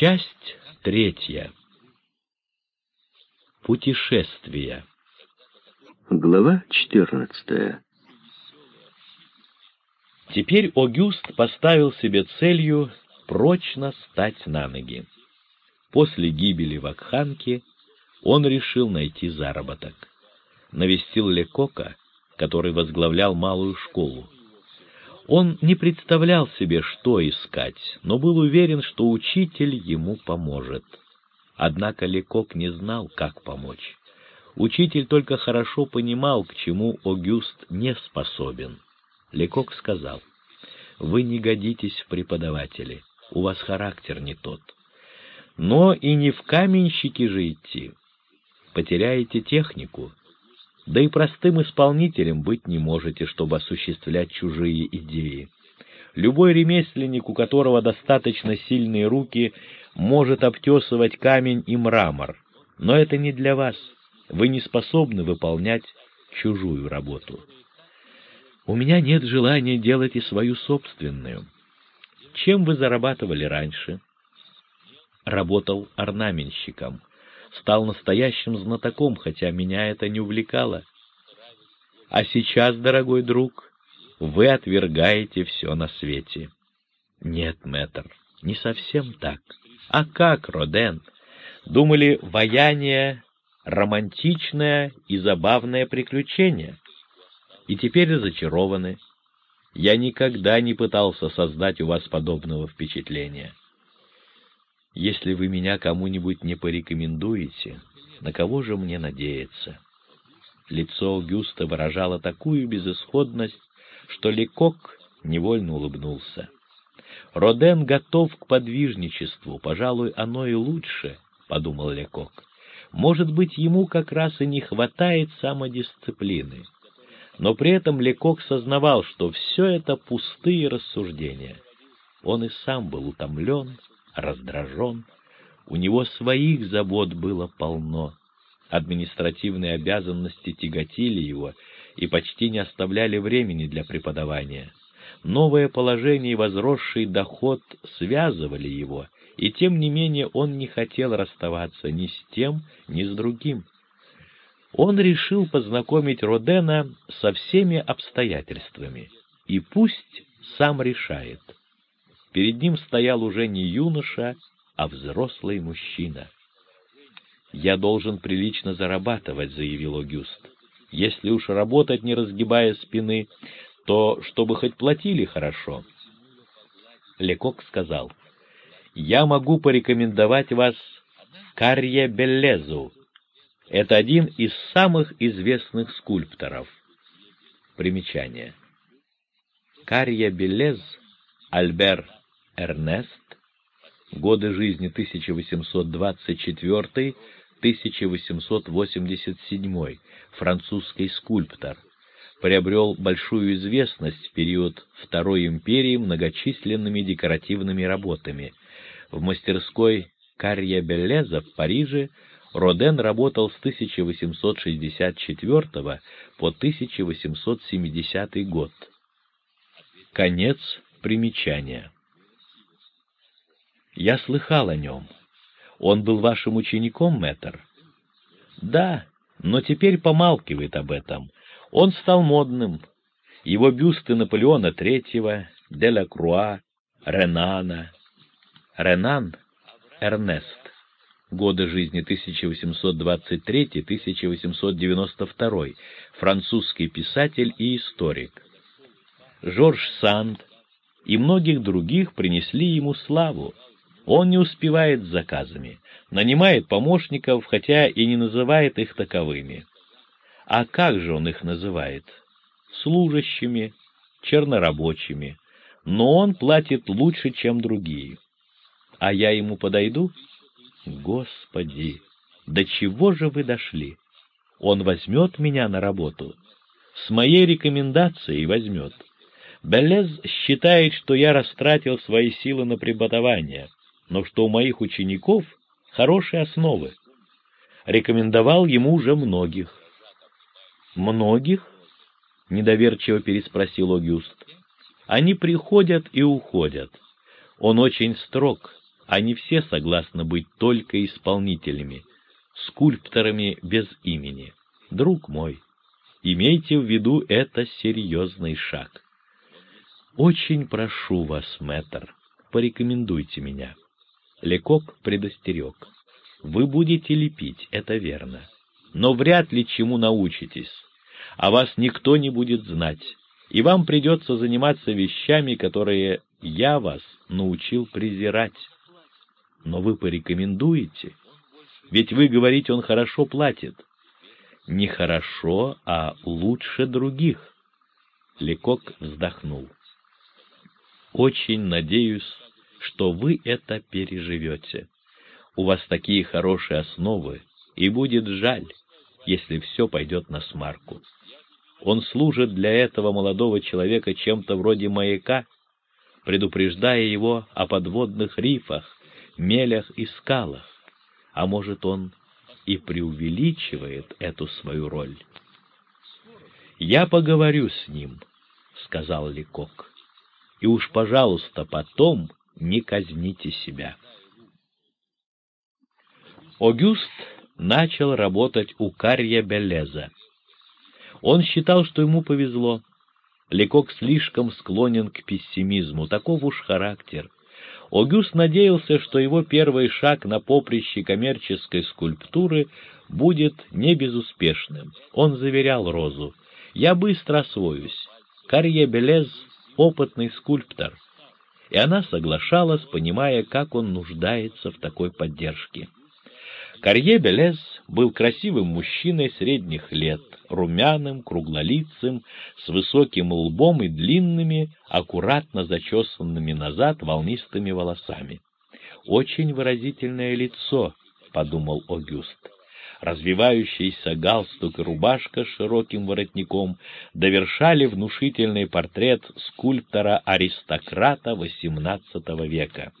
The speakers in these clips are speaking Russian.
Часть третья. Путешествие. Глава четырнадцатая. Теперь Огюст поставил себе целью прочно стать на ноги. После гибели Вакханки он решил найти заработок. Навестил Лекока, который возглавлял малую школу. Он не представлял себе, что искать, но был уверен, что учитель ему поможет. Однако Лекок не знал, как помочь. Учитель только хорошо понимал, к чему Огюст не способен. Лекок сказал, «Вы не годитесь в преподаватели, у вас характер не тот. Но и не в каменщики же идти. Потеряете технику, да и простым исполнителем быть не можете, чтобы осуществлять чужие идеи. Любой ремесленник, у которого достаточно сильные руки, может обтесывать камень и мрамор, но это не для вас. Вы не способны выполнять чужую работу. У меня нет желания делать и свою собственную. Чем вы зарабатывали раньше? Работал орнаменщиком стал настоящим знатоком, хотя меня это не увлекало. А сейчас, дорогой друг, вы отвергаете все на свете. Нет, мэтр, не совсем так. А как, Роден? Думали, вояние — романтичное и забавное приключение. И теперь разочарованы. Я никогда не пытался создать у вас подобного впечатления. Если вы меня кому-нибудь не порекомендуете, на кого же мне надеяться? Лицо Гюста выражало такую безысходность, что Лекок невольно улыбнулся. Роден готов к подвижничеству, пожалуй, оно и лучше, — подумал Лекок. Может быть, ему как раз и не хватает самодисциплины. Но при этом Лекок сознавал, что все это пустые рассуждения. Он и сам был утомлен, раздражен, у него своих забот было полно. Административные обязанности тяготили его и почти не оставляли времени для преподавания. Новое положение и возросший доход связывали его, и тем не менее он не хотел расставаться ни с тем, ни с другим. Он решил познакомить Родена со всеми обстоятельствами, и пусть сам решает — Перед ним стоял уже не юноша, а взрослый мужчина. «Я должен прилично зарабатывать», — заявил Огюст. «Если уж работать, не разгибая спины, то чтобы хоть платили хорошо». Лекок сказал, «Я могу порекомендовать вас Карье Беллезу. Это один из самых известных скульпторов». Примечание. Карье Беллез, Альбер Эрнест, годы жизни 1824-1887, французский скульптор, приобрел большую известность в период Второй империи многочисленными декоративными работами. В мастерской Карье Беллеза в Париже Роден работал с 1864 по 1870 год. Конец примечания. Я слыхал о нем. Он был вашим учеником, мэтр? Да, но теперь помалкивает об этом. Он стал модным. Его бюсты Наполеона Третьего, Деля Круа, Ренана. Ренан — Эрнест. Годы жизни 1823-1892. Французский писатель и историк. Жорж Санд и многих других принесли ему славу. Он не успевает с заказами, нанимает помощников, хотя и не называет их таковыми. А как же он их называет? Служащими, чернорабочими. Но он платит лучше, чем другие. А я ему подойду? Господи, до чего же вы дошли? Он возьмет меня на работу. С моей рекомендацией возьмет. Белез считает, что я растратил свои силы на преподавание, но что у моих учеников хорошие основы. Рекомендовал ему уже многих. «Многих?» — недоверчиво переспросил Огюст. «Они приходят и уходят. Он очень строг, они все согласны быть только исполнителями, скульпторами без имени. Друг мой, имейте в виду это серьезный шаг. Очень прошу вас, мэтр, порекомендуйте меня. Лекок предостерег. Вы будете лепить, это верно, но вряд ли чему научитесь, а вас никто не будет знать, и вам придется заниматься вещами, которые я вас научил презирать. Но вы порекомендуете, ведь вы говорите, он хорошо платит. Не хорошо, а лучше других. Лекок вздохнул. Очень надеюсь, что вы это переживете. У вас такие хорошие основы, и будет жаль, если все пойдет на смарку. Он служит для этого молодого человека чем-то вроде маяка, предупреждая его о подводных рифах, мелях и скалах. А может, он и преувеличивает эту свою роль. «Я поговорю с ним», — сказал Ликок, — «и уж, пожалуйста, потом не казните себя». Огюст начал работать у Карья Белеза. Он считал, что ему повезло. Лекок слишком склонен к пессимизму, таков уж характер. Огюст надеялся, что его первый шаг на поприще коммерческой скульптуры будет не безуспешным. Он заверял Розу, «Я быстро освоюсь. Карье Белез — опытный скульптор». И она соглашалась, понимая, как он нуждается в такой поддержке. Карье Белез был красивым мужчиной средних лет, румяным, круглолицым, с высоким лбом и длинными, аккуратно зачесанными назад волнистыми волосами. «Очень выразительное лицо», — подумал Огюст. Развивающийся галстук и рубашка с широким воротником довершали внушительный портрет скульптора-аристократа XVIII века.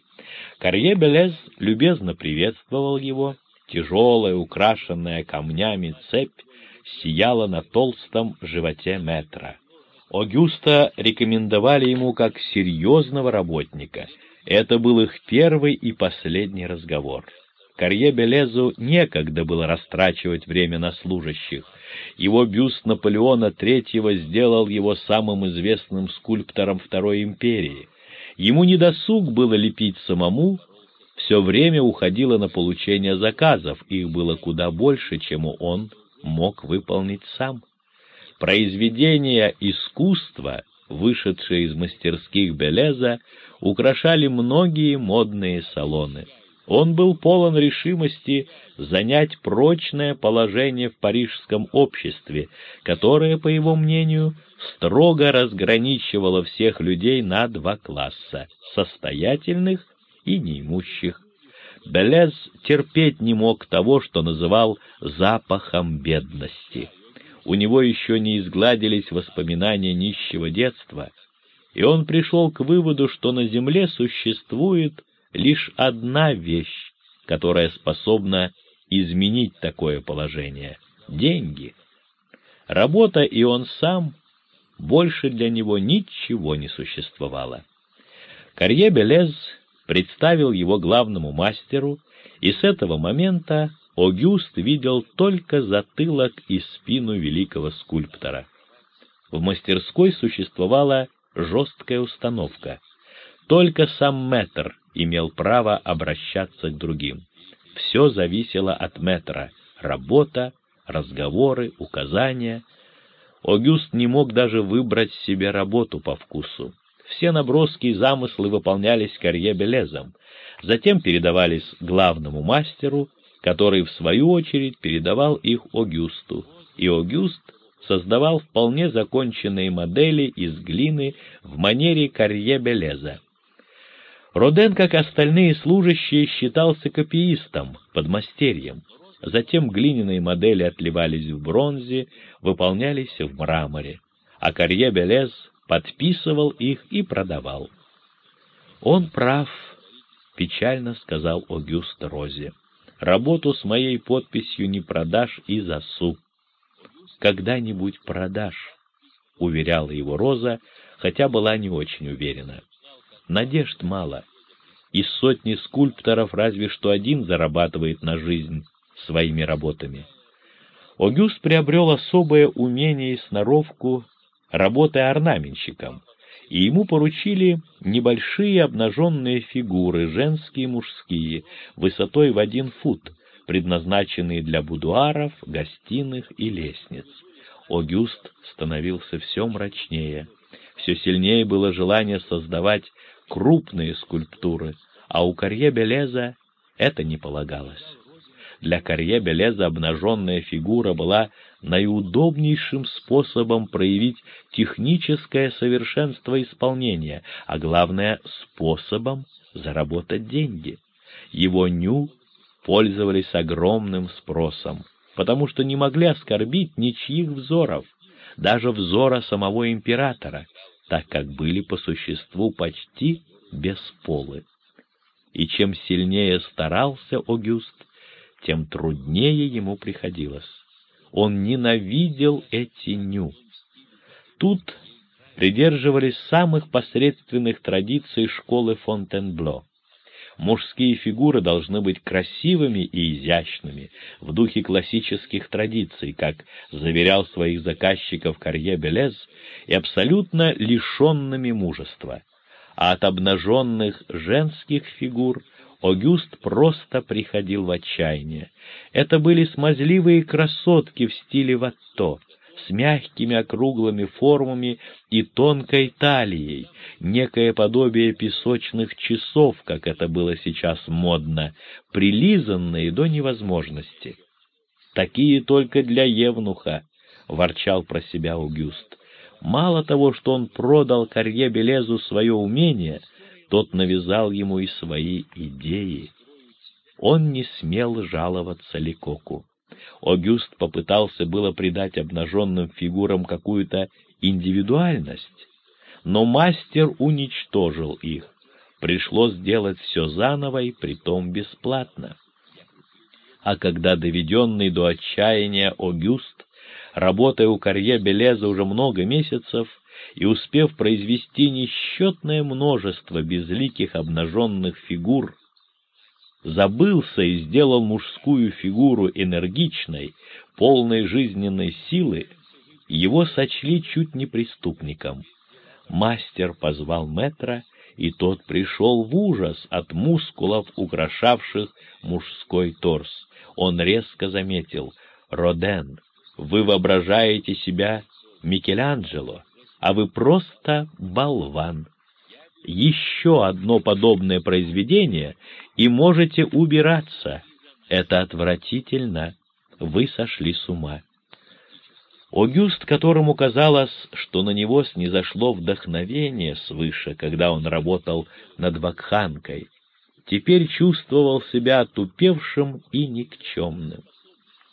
Карье Белез любезно приветствовал его, Тяжелая, украшенная камнями цепь сияла на толстом животе метра. Огюста рекомендовали ему как серьезного работника. Это был их первый и последний разговор. Карье Белезу некогда было растрачивать время на служащих. Его бюст Наполеона III сделал его самым известным скульптором Второй империи. Ему не досуг было лепить самому, все время уходило на получение заказов, их было куда больше, чем он мог выполнить сам. Произведения искусства, вышедшие из мастерских Белеза, украшали многие модные салоны. Он был полон решимости занять прочное положение в парижском обществе, которое, по его мнению, строго разграничивало всех людей на два класса — состоятельных и неимущих. Белез терпеть не мог того, что называл запахом бедности. У него еще не изгладились воспоминания нищего детства, и он пришел к выводу, что на земле существует лишь одна вещь, которая способна изменить такое положение — деньги. Работа и он сам, больше для него ничего не существовало. Карье Белез представил его главному мастеру, и с этого момента Огюст видел только затылок и спину великого скульптора. В мастерской существовала жесткая установка. Только сам мэтр имел право обращаться к другим. Все зависело от мэтра — работа, разговоры, указания. Огюст не мог даже выбрать себе работу по вкусу. Все наброски и замыслы выполнялись Карье Белезом, затем передавались главному мастеру, который, в свою очередь, передавал их Огюсту, и Огюст создавал вполне законченные модели из глины в манере Карье Белеза. Роден, как остальные служащие, считался копиистом, подмастерьем. Затем глиняные модели отливались в бронзе, выполнялись в мраморе, а Карье Белез подписывал их и продавал. «Он прав», — печально сказал Огюст Розе. «Работу с моей подписью не продашь и за суп». «Когда-нибудь продашь», — уверяла его Роза, хотя была не очень уверена. «Надежд мало. Из сотни скульпторов разве что один зарабатывает на жизнь своими работами. Огюст приобрел особое умение и сноровку, работая орнаменщиком, и ему поручили небольшие обнаженные фигуры, женские и мужские, высотой в один фут, предназначенные для будуаров, гостиных и лестниц. Огюст становился все мрачнее. Все сильнее было желание создавать крупные скульптуры, а у Карье Белеза это не полагалось. Для Карье Белеза обнаженная фигура была наиудобнейшим способом проявить техническое совершенство исполнения, а главное — способом заработать деньги. Его ню пользовались огромным спросом, потому что не могли оскорбить ничьих взоров, даже взора самого императора, так как были по существу почти бесполы. И чем сильнее старался Огюст, тем труднее ему приходилось. Он ненавидел эти ню. Тут придерживались самых посредственных традиций школы Фонтенбло. Мужские фигуры должны быть красивыми и изящными, в духе классических традиций, как заверял своих заказчиков Карье Белез, и абсолютно лишенными мужества. А от обнаженных женских фигур Огюст просто приходил в отчаяние. Это были смазливые красотки в стиле ватто, с мягкими округлыми формами и тонкой талией, некое подобие песочных часов, как это было сейчас модно, прилизанные до невозможности. «Такие только для евнуха», — ворчал про себя Аугюст. Мало того, что он продал Карье Белезу свое умение, тот навязал ему и свои идеи. Он не смел жаловаться Ликоку. Огюст попытался было придать обнаженным фигурам какую-то индивидуальность, но мастер уничтожил их. Пришлось сделать все заново и притом бесплатно. А когда доведенный до отчаяния Огюст, работая у Карье Белеза уже много месяцев и успев произвести несчетное множество безликих обнаженных фигур, забылся и сделал мужскую фигуру энергичной, полной жизненной силы, его сочли чуть не преступником. Мастер позвал метра, и тот пришел в ужас от мускулов, украшавших мужской торс. Он резко заметил, «Роден, вы воображаете себя Микеланджело, а вы просто болван» еще одно подобное произведение, и можете убираться. Это отвратительно. Вы сошли с ума. Огюст, которому казалось, что на него снизошло вдохновение свыше, когда он работал над вакханкой, теперь чувствовал себя отупевшим и никчемным.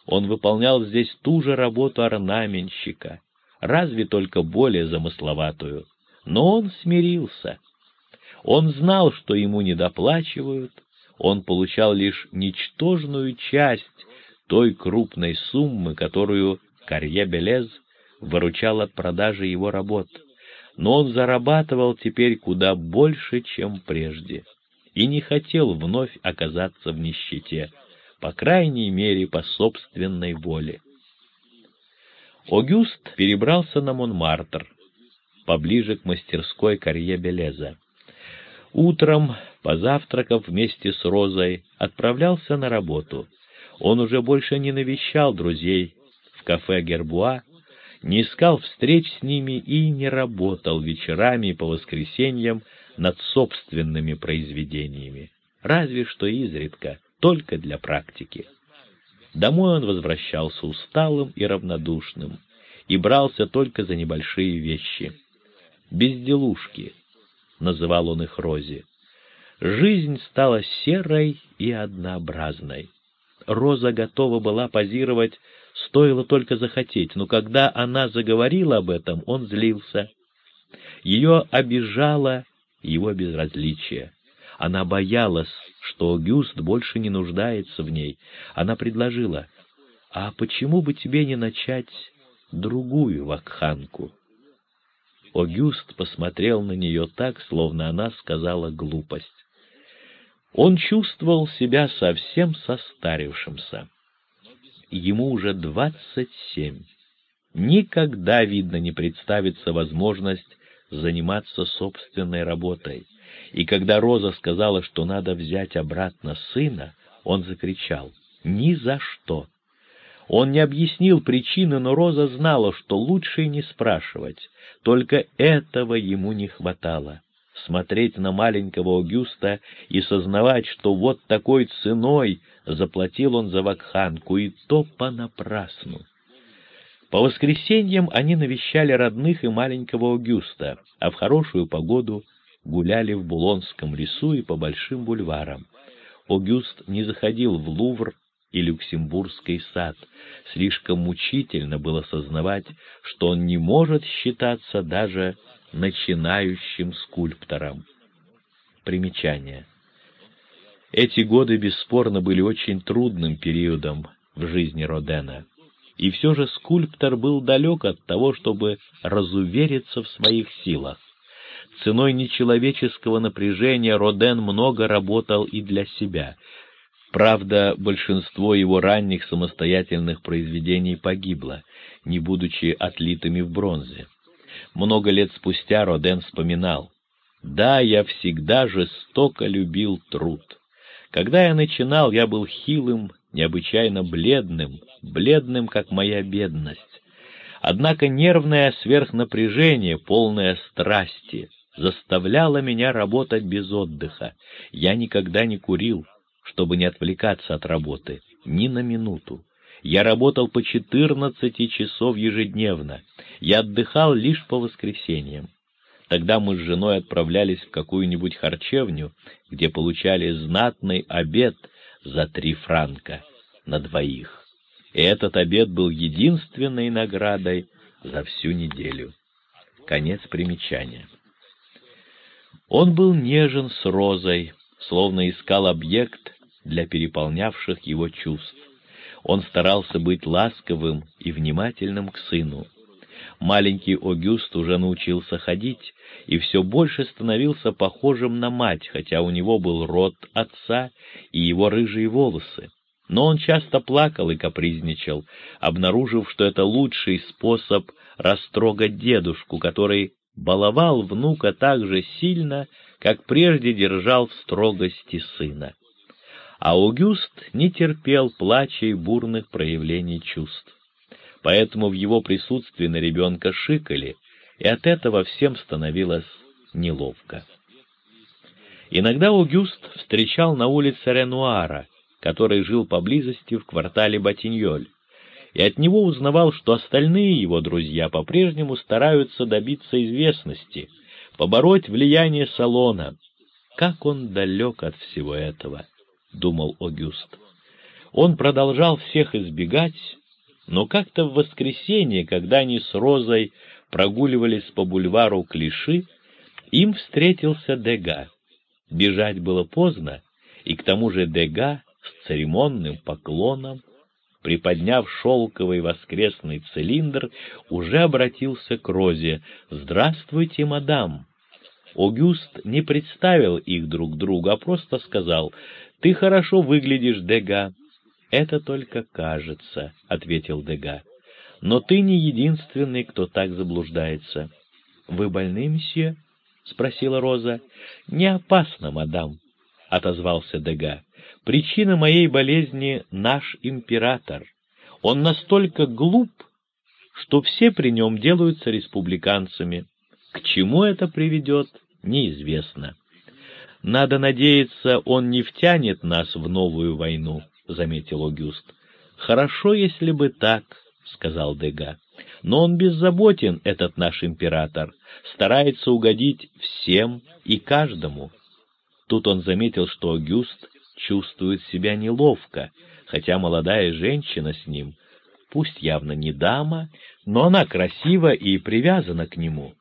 Он выполнял здесь ту же работу орнаменщика, разве только более замысловатую, но он смирился — он знал, что ему недоплачивают, он получал лишь ничтожную часть той крупной суммы, которую Карье Белез выручал от продажи его работ, но он зарабатывал теперь куда больше, чем прежде, и не хотел вновь оказаться в нищете, по крайней мере, по собственной воле. Огюст перебрался на Монмартр, поближе к мастерской Карье Белеза. Утром, позавтракав вместе с Розой, отправлялся на работу. Он уже больше не навещал друзей в кафе Гербуа, не искал встреч с ними и не работал вечерами по воскресеньям над собственными произведениями, разве что изредка, только для практики. Домой он возвращался усталым и равнодушным и брался только за небольшие вещи. Безделушки — называл он их Розе. Жизнь стала серой и однообразной. Роза готова была позировать, стоило только захотеть, но когда она заговорила об этом, он злился. Ее обижало его безразличие. Она боялась, что Гюст больше не нуждается в ней. Она предложила, «А почему бы тебе не начать другую вакханку?» Огюст посмотрел на нее так, словно она сказала глупость. Он чувствовал себя совсем состарившимся. Ему уже двадцать семь. Никогда, видно, не представится возможность заниматься собственной работой. И когда Роза сказала, что надо взять обратно сына, он закричал «Ни за что!». Он не объяснил причины, но Роза знала, что лучше не спрашивать. Только этого ему не хватало. Смотреть на маленького Огюста и сознавать, что вот такой ценой заплатил он за вакханку, и то понапрасну. По воскресеньям они навещали родных и маленького Огюста, а в хорошую погоду гуляли в Булонском лесу и по большим бульварам. Огюст не заходил в Лувр и Люксембургский сад. Слишком мучительно было сознавать, что он не может считаться даже начинающим скульптором. Примечание. Эти годы бесспорно были очень трудным периодом в жизни Родена. И все же скульптор был далек от того, чтобы разувериться в своих силах. Ценой нечеловеческого напряжения Роден много работал и для себя. Правда, большинство его ранних самостоятельных произведений погибло, не будучи отлитыми в бронзе. Много лет спустя Роден вспоминал, «Да, я всегда жестоко любил труд. Когда я начинал, я был хилым, необычайно бледным, бледным, как моя бедность. Однако нервное сверхнапряжение, полное страсти, заставляло меня работать без отдыха. Я никогда не курил, чтобы не отвлекаться от работы, ни на минуту. Я работал по четырнадцати часов ежедневно. Я отдыхал лишь по воскресеньям. Тогда мы с женой отправлялись в какую-нибудь харчевню, где получали знатный обед за три франка на двоих. И этот обед был единственной наградой за всю неделю. Конец примечания. Он был нежен с розой, словно искал объект для переполнявших его чувств. Он старался быть ласковым и внимательным к сыну. Маленький Огюст уже научился ходить и все больше становился похожим на мать, хотя у него был рот отца и его рыжие волосы. Но он часто плакал и капризничал, обнаружив, что это лучший способ растрогать дедушку, который баловал внука так же сильно, как прежде держал в строгости сына. Аугюст не терпел плача и бурных проявлений чувств. Поэтому в его присутствии на ребенка шикали, и от этого всем становилось неловко. Иногда Аугюст встречал на улице Ренуара, который жил поблизости в квартале Батиньоль, и от него узнавал, что остальные его друзья по-прежнему стараются добиться известности, побороть влияние салона. Как он далек от всего этого, — думал Огюст. Он продолжал всех избегать, но как-то в воскресенье, когда они с Розой прогуливались по бульвару Клиши, им встретился Дега. Бежать было поздно, и к тому же Дега с церемонным поклоном приподняв шелковый воскресный цилиндр, уже обратился к Розе. «Здравствуйте, мадам!» Огюст не представил их друг другу, а просто сказал, «Ты хорошо выглядишь, Дега». «Это только кажется», — ответил Дега. «Но ты не единственный, кто так заблуждается». «Вы больны, мсье?» — спросила Роза. «Не опасно, мадам», — отозвался Дега. Причина моей болезни — наш император. Он настолько глуп, что все при нем делаются республиканцами. К чему это приведет, неизвестно. Надо надеяться, он не втянет нас в новую войну, — заметил Огюст. Хорошо, если бы так, — сказал Дега. Но он беззаботен, этот наш император, старается угодить всем и каждому. Тут он заметил, что Огюст чувствует себя неловко, хотя молодая женщина с ним, пусть явно не дама, но она красива и привязана к нему.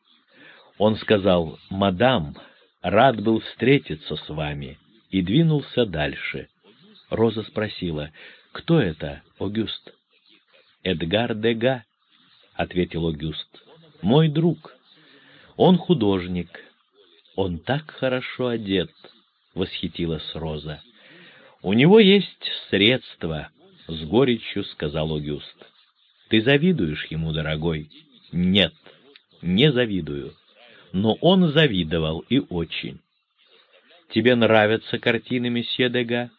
Он сказал «Мадам, рад был встретиться с вами», и двинулся дальше. Роза спросила «Кто это, Огюст?» «Эдгар Дега», — ответил Огюст, — «мой друг. Он художник. Он так хорошо одет, — восхитилась Роза. «У него есть средства», — с горечью сказал Огюст. «Ты завидуешь ему, дорогой?» «Нет, не завидую. Но он завидовал и очень. Тебе нравятся картины месье Дега?»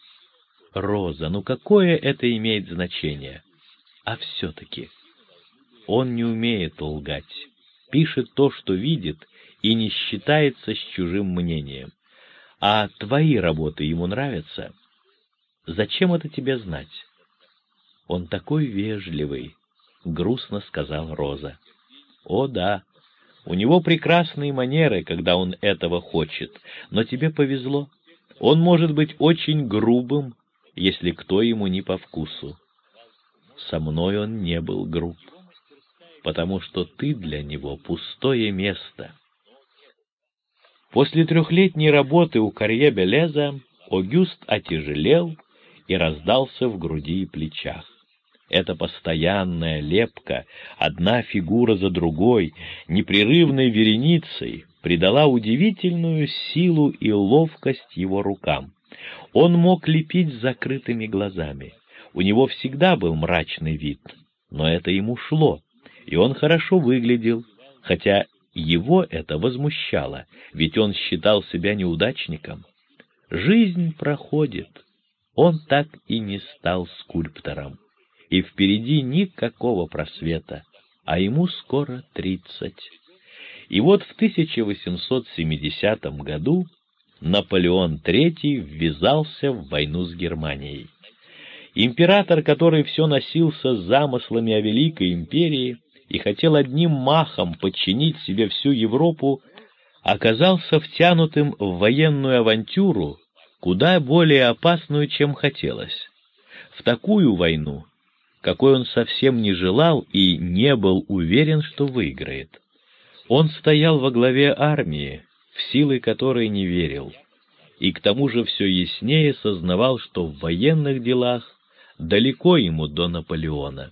«Роза, ну какое это имеет значение?» «А все-таки...» Он не умеет лгать, пишет то, что видит, и не считается с чужим мнением. А твои работы ему нравятся? Зачем это тебе знать? Он такой вежливый, — грустно сказал Роза. О, да, у него прекрасные манеры, когда он этого хочет, но тебе повезло. Он может быть очень грубым, если кто ему не по вкусу. Со мной он не был груб потому что ты для него пустое место. После трехлетней работы у Карье Белеза Огюст отяжелел и раздался в груди и плечах. Эта постоянная лепка, одна фигура за другой, непрерывной вереницей, придала удивительную силу и ловкость его рукам. Он мог лепить с закрытыми глазами. У него всегда был мрачный вид, но это ему шло и он хорошо выглядел, хотя его это возмущало, ведь он считал себя неудачником. Жизнь проходит, он так и не стал скульптором, и впереди никакого просвета, а ему скоро тридцать. И вот в 1870 году Наполеон III ввязался в войну с Германией. Император, который все носился с замыслами о Великой империи, и хотел одним махом подчинить себе всю Европу, оказался втянутым в военную авантюру, куда более опасную, чем хотелось. В такую войну, какой он совсем не желал и не был уверен, что выиграет. Он стоял во главе армии, в силы которой не верил, и к тому же все яснее сознавал, что в военных делах далеко ему до Наполеона.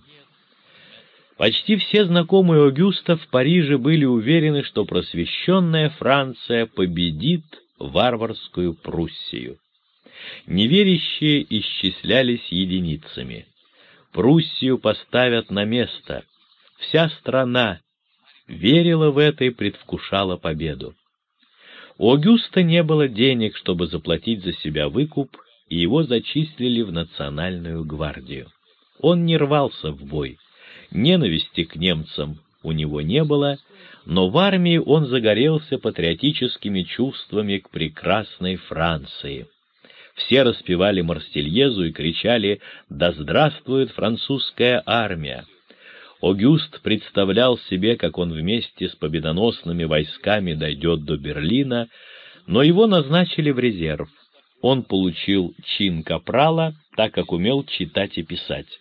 Почти все знакомые Огюста в Париже были уверены, что просвещенная Франция победит варварскую Пруссию. Неверящие исчислялись единицами. Пруссию поставят на место. Вся страна верила в это и предвкушала победу. У Огюста не было денег, чтобы заплатить за себя выкуп, и его зачислили в национальную гвардию. Он не рвался в бой. Ненависти к немцам у него не было, но в армии он загорелся патриотическими чувствами к прекрасной Франции. Все распевали Марсельезу и кричали «Да здравствует французская армия!». Огюст представлял себе, как он вместе с победоносными войсками дойдет до Берлина, но его назначили в резерв. Он получил чин капрала, так как умел читать и писать.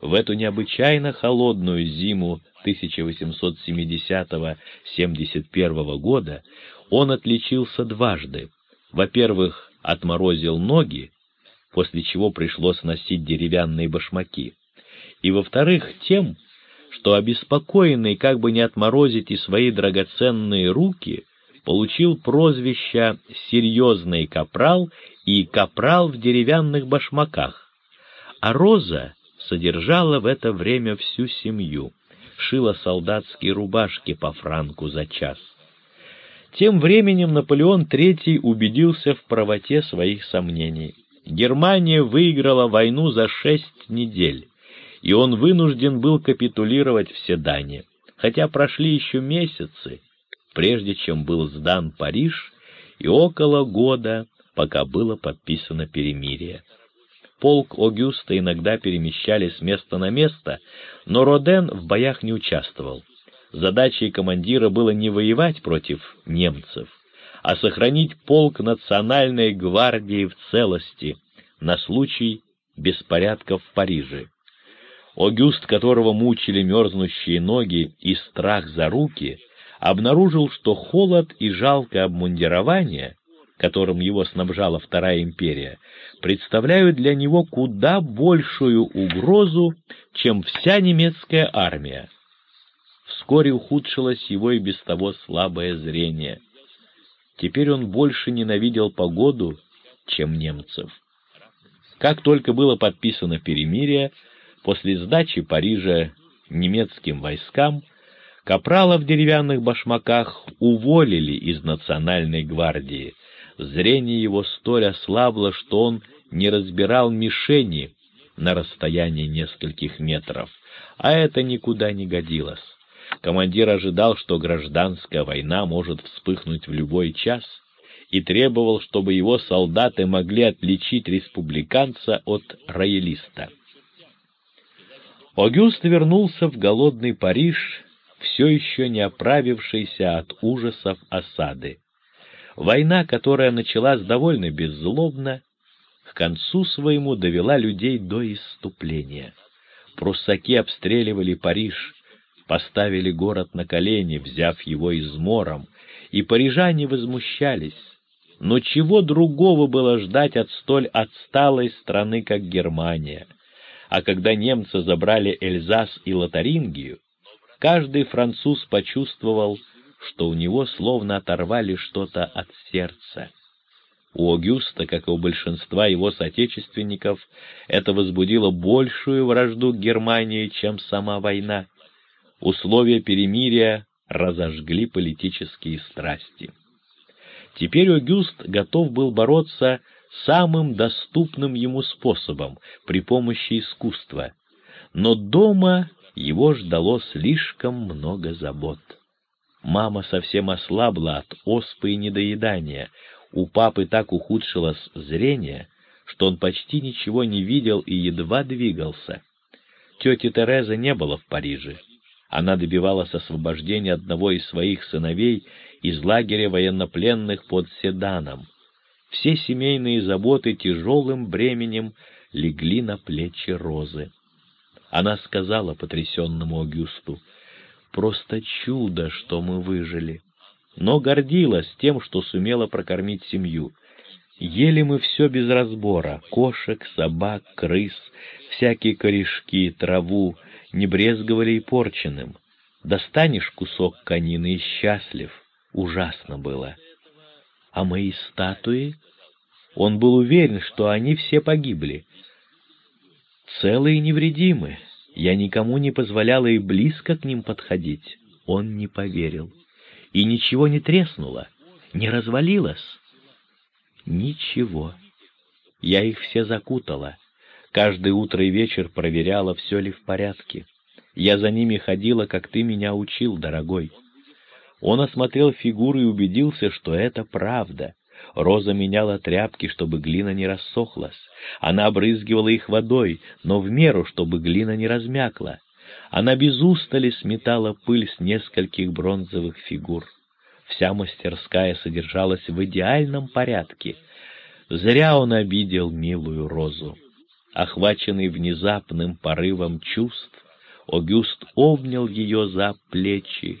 В эту необычайно холодную зиму 1870-71 года он отличился дважды. Во-первых, отморозил ноги, после чего пришлось носить деревянные башмаки, и, во-вторых, тем, что обеспокоенный, как бы не отморозить и свои драгоценные руки, получил прозвища «серьезный капрал» и «капрал в деревянных башмаках», а Роза содержала в это время всю семью, шила солдатские рубашки по франку за час. Тем временем Наполеон III убедился в правоте своих сомнений. Германия выиграла войну за шесть недель, и он вынужден был капитулировать в Седане, хотя прошли еще месяцы, прежде чем был сдан Париж, и около года, пока было подписано перемирие полк Огюста иногда перемещали с места на место, но Роден в боях не участвовал. Задачей командира было не воевать против немцев, а сохранить полк национальной гвардии в целости на случай беспорядков в Париже. Огюст, которого мучили мерзнущие ноги и страх за руки, обнаружил, что холод и жалкое обмундирование которым его снабжала Вторая империя, представляют для него куда большую угрозу, чем вся немецкая армия. Вскоре ухудшилось его и без того слабое зрение. Теперь он больше ненавидел погоду, чем немцев. Как только было подписано перемирие, после сдачи Парижа немецким войскам, капрала в деревянных башмаках уволили из национальной гвардии. Зрение его столь ослабло, что он не разбирал мишени на расстоянии нескольких метров, а это никуда не годилось. Командир ожидал, что гражданская война может вспыхнуть в любой час, и требовал, чтобы его солдаты могли отличить республиканца от роялиста. Огюст вернулся в голодный Париж, все еще не оправившийся от ужасов осады. Война, которая началась довольно беззлобно, к концу своему довела людей до исступления. Пруссаки обстреливали Париж, поставили город на колени, взяв его измором, и парижане возмущались. Но чего другого было ждать от столь отсталой страны, как Германия? А когда немцы забрали Эльзас и Лотарингию, каждый француз почувствовал, что у него словно оторвали что-то от сердца. У Огюста, как и у большинства его соотечественников, это возбудило большую вражду Германии, чем сама война. Условия перемирия разожгли политические страсти. Теперь Огюст готов был бороться самым доступным ему способом, при помощи искусства. Но дома его ждало слишком много забот. Мама совсем ослабла от оспы и недоедания, у папы так ухудшилось зрение, что он почти ничего не видел и едва двигался. Тети Терезы не было в Париже. Она добивалась освобождения одного из своих сыновей из лагеря военнопленных под Седаном. Все семейные заботы тяжелым бременем легли на плечи Розы. Она сказала потрясенному Агюсту, «Просто чудо, что мы выжили!» Но гордилась тем, что сумела прокормить семью. Ели мы все без разбора — кошек, собак, крыс, всякие корешки, траву, не брезговали и порченным. Достанешь кусок конины и счастлив. Ужасно было. А мои статуи? Он был уверен, что они все погибли. Целые и невредимы. Я никому не позволяла и близко к ним подходить. Он не поверил. И ничего не треснуло, не развалилось. Ничего. Я их все закутала. Каждое утро и вечер проверяла, все ли в порядке. Я за ними ходила, как ты меня учил, дорогой. Он осмотрел фигуры и убедился, что это правда. Роза меняла тряпки, чтобы глина не рассохлась. Она обрызгивала их водой, но в меру, чтобы глина не размякла. Она без устали сметала пыль с нескольких бронзовых фигур. Вся мастерская содержалась в идеальном порядке. Зря он обидел милую Розу. Охваченный внезапным порывом чувств, Огюст обнял ее за плечи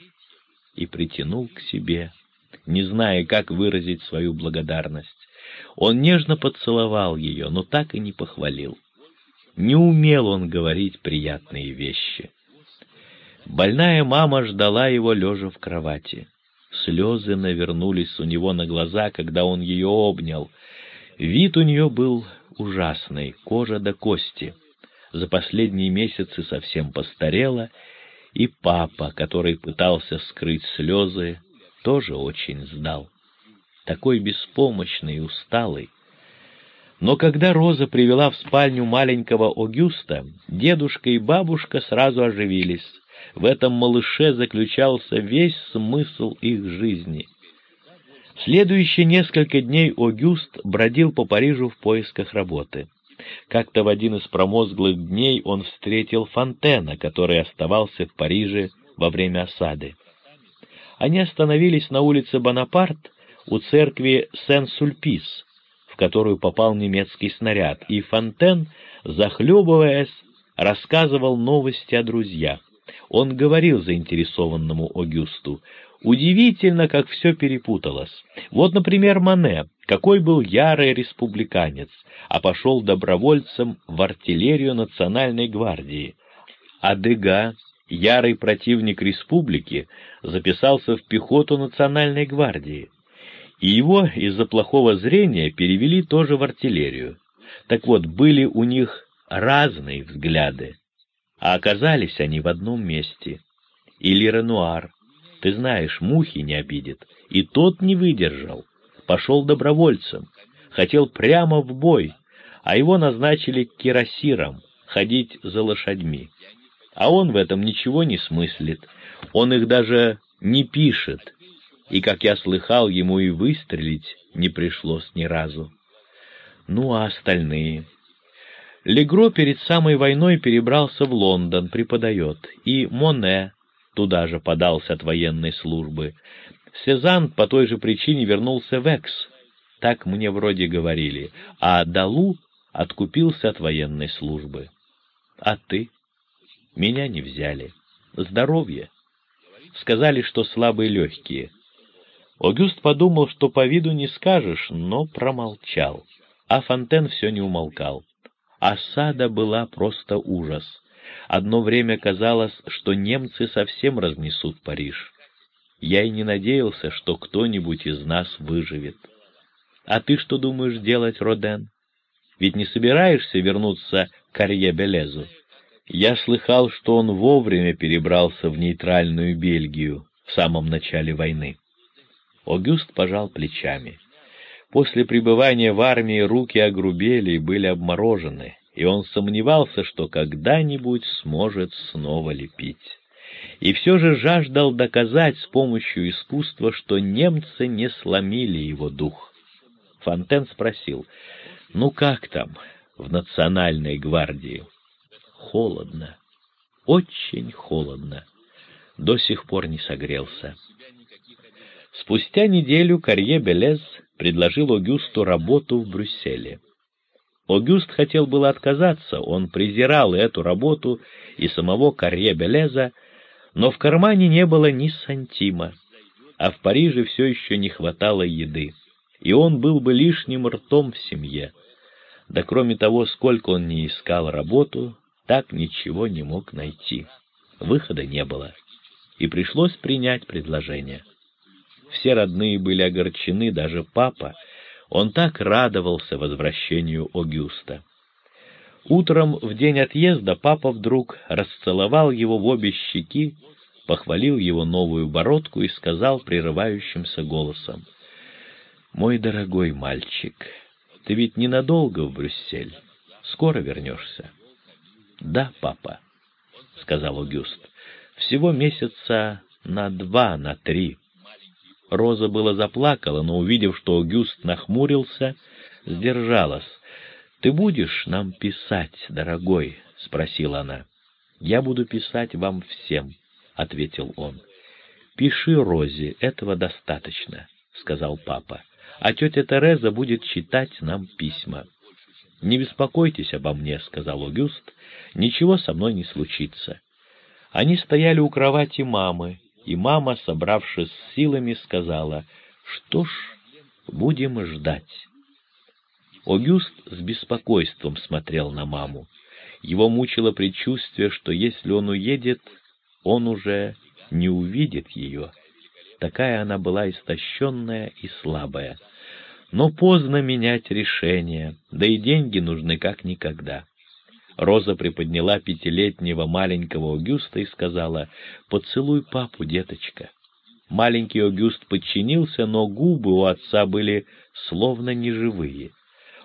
и притянул к себе, не зная, как выразить свою благодарность. Он нежно поцеловал ее, но так и не похвалил. Не умел он говорить приятные вещи. Больная мама ждала его, лежа в кровати. Слезы навернулись у него на глаза, когда он ее обнял. Вид у нее был ужасный, кожа до кости. За последние месяцы совсем постарела, и папа, который пытался скрыть слезы, тоже очень сдал. Такой беспомощный и усталый. Но когда Роза привела в спальню маленького Огюста, дедушка и бабушка сразу оживились. В этом малыше заключался весь смысл их жизни. Следующие несколько дней Огюст бродил по Парижу в поисках работы. Как-то в один из промозглых дней он встретил Фонтена, который оставался в Париже во время осады. Они остановились на улице Бонапарт у церкви Сен-Сульпис, в которую попал немецкий снаряд, и Фонтен, захлебываясь, рассказывал новости о друзьях. Он говорил заинтересованному Огюсту, Удивительно, как все перепуталось. Вот, например, Мане, какой был ярый республиканец, а пошел добровольцем в артиллерию Национальной гвардии. А Дега, ярый противник республики, записался в пехоту Национальной гвардии. И его из-за плохого зрения перевели тоже в артиллерию. Так вот, были у них разные взгляды, а оказались они в одном месте. Или Ренуар, ты знаешь, мухи не обидит, и тот не выдержал, пошел добровольцем, хотел прямо в бой, а его назначили кирасиром, ходить за лошадьми. А он в этом ничего не смыслит, он их даже не пишет, и, как я слыхал, ему и выстрелить не пришлось ни разу. Ну, а остальные? Легро перед самой войной перебрался в Лондон, преподает, и Моне туда же подался от военной службы. Сезанн по той же причине вернулся в Экс, так мне вроде говорили, а Далу откупился от военной службы. А ты? Меня не взяли. Здоровье. Сказали, что слабые легкие. Огюст подумал, что по виду не скажешь, но промолчал. А Фонтен все не умолкал. Осада была просто ужас. Одно время казалось, что немцы совсем разнесут Париж. Я и не надеялся, что кто-нибудь из нас выживет. А ты что думаешь делать, Роден? Ведь не собираешься вернуться к Арье-Белезу? Я слыхал, что он вовремя перебрался в нейтральную Бельгию в самом начале войны. Огюст пожал плечами. После пребывания в армии руки огрубели и были обморожены, и он сомневался, что когда-нибудь сможет снова лепить. И все же жаждал доказать с помощью искусства, что немцы не сломили его дух. Фонтен спросил, «Ну как там в национальной гвардии?» «Холодно, очень холодно. До сих пор не согрелся». Спустя неделю Карье Белез предложил Огюсту работу в Брюсселе. Огюст хотел было отказаться, он презирал эту работу и самого Карье Белеза, но в кармане не было ни сантима, а в Париже все еще не хватало еды и он был бы лишним ртом в семье. Да кроме того, сколько он не искал работу, так ничего не мог найти. Выхода не было, и пришлось принять предложение. Все родные были огорчены, даже папа. Он так радовался возвращению Огюста. Утром, в день отъезда, папа вдруг расцеловал его в обе щеки, похвалил его новую бородку и сказал прерывающимся голосом — «Мой дорогой мальчик, ты ведь ненадолго в Брюссель. Скоро вернешься?» «Да, папа», — сказал Огюст. «Всего месяца на два, на три». Роза было заплакала, но, увидев, что Огюст нахмурился, сдержалась. «Ты будешь нам писать, дорогой?» — спросила она. «Я буду писать вам всем», — ответил он. «Пиши Розе, этого достаточно», — сказал папа а тетя Тереза будет читать нам письма. «Не беспокойтесь обо мне», — сказал Огюст, — «ничего со мной не случится». Они стояли у кровати мамы, и мама, собравшись с силами, сказала, «Что ж, будем ждать». Огюст с беспокойством смотрел на маму. Его мучило предчувствие, что если он уедет, он уже не увидит ее. Такая она была истощенная и слабая. Но поздно менять решение, да и деньги нужны как никогда. Роза приподняла пятилетнего маленького Огюста и сказала, «Поцелуй папу, деточка». Маленький Огюст подчинился, но губы у отца были словно неживые.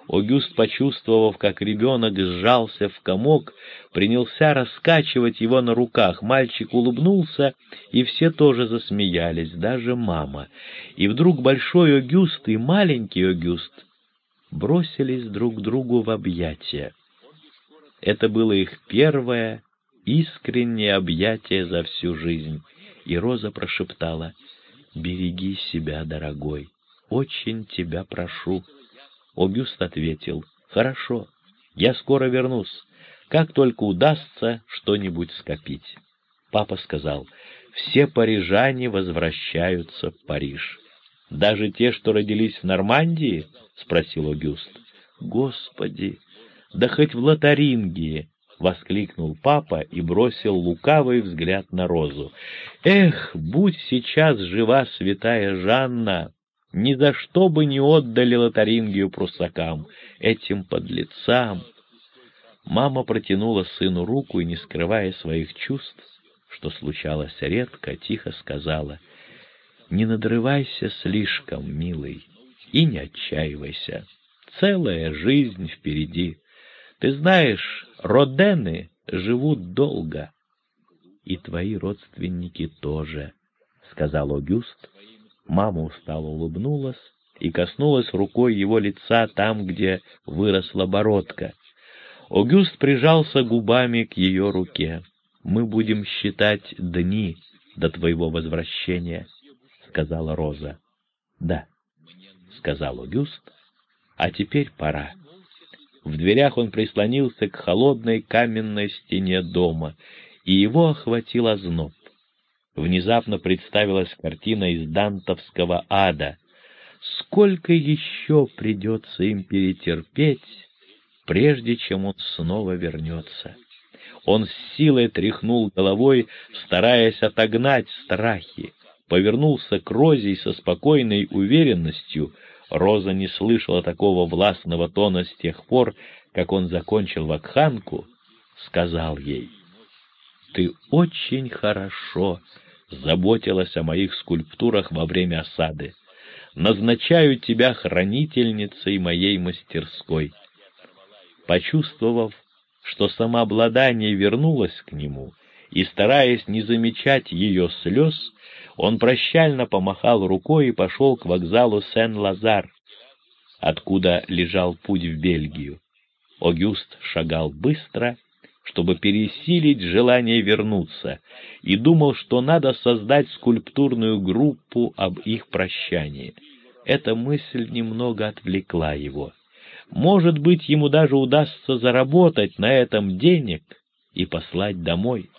Огюст, почувствовав, как ребенок сжался в комок, принялся раскачивать его на руках. Мальчик улыбнулся, и все тоже засмеялись, даже мама. И вдруг большой Огюст и маленький Огюст бросились друг другу в объятия. Это было их первое искреннее объятие за всю жизнь, и Роза прошептала, «Береги себя, дорогой, очень тебя прошу». Огюст ответил, «Хорошо, я скоро вернусь, как только удастся что-нибудь скопить». Папа сказал, «Все парижане возвращаются в Париж». «Даже те, что родились в Нормандии?» — спросил Огюст. «Господи, да хоть в Лотарингии!» — воскликнул папа и бросил лукавый взгляд на Розу. «Эх, будь сейчас жива святая Жанна, ни за что бы не отдали Лотарингию прусакам, этим подлецам. Мама протянула сыну руку и, не скрывая своих чувств, что случалось редко, тихо сказала, «Не надрывайся слишком, милый, и не отчаивайся. Целая жизнь впереди. Ты знаешь, родены живут долго, и твои родственники тоже», — сказал Огюст. Мама устало улыбнулась и коснулась рукой его лица там, где выросла бородка. Огюст прижался губами к ее руке. «Мы будем считать дни до твоего возвращения», — сказала Роза. «Да», — сказал Огюст, — «а теперь пора». В дверях он прислонился к холодной каменной стене дома, и его охватил озноб. Внезапно представилась картина из дантовского ада. Сколько еще придется им перетерпеть, прежде чем он снова вернется? Он с силой тряхнул головой, стараясь отогнать страхи, повернулся к Розе и со спокойной уверенностью Роза не слышала такого властного тона с тех пор, как он закончил вакханку, сказал ей, «Ты очень хорошо заботилась о моих скульптурах во время осады. Назначаю тебя хранительницей моей мастерской». Почувствовав, что самообладание вернулось к нему, и, стараясь не замечать ее слез, он прощально помахал рукой и пошел к вокзалу Сен-Лазар, откуда лежал путь в Бельгию. Огюст шагал быстро чтобы пересилить желание вернуться, и думал, что надо создать скульптурную группу об их прощании. Эта мысль немного отвлекла его. Может быть, ему даже удастся заработать на этом денег и послать домой.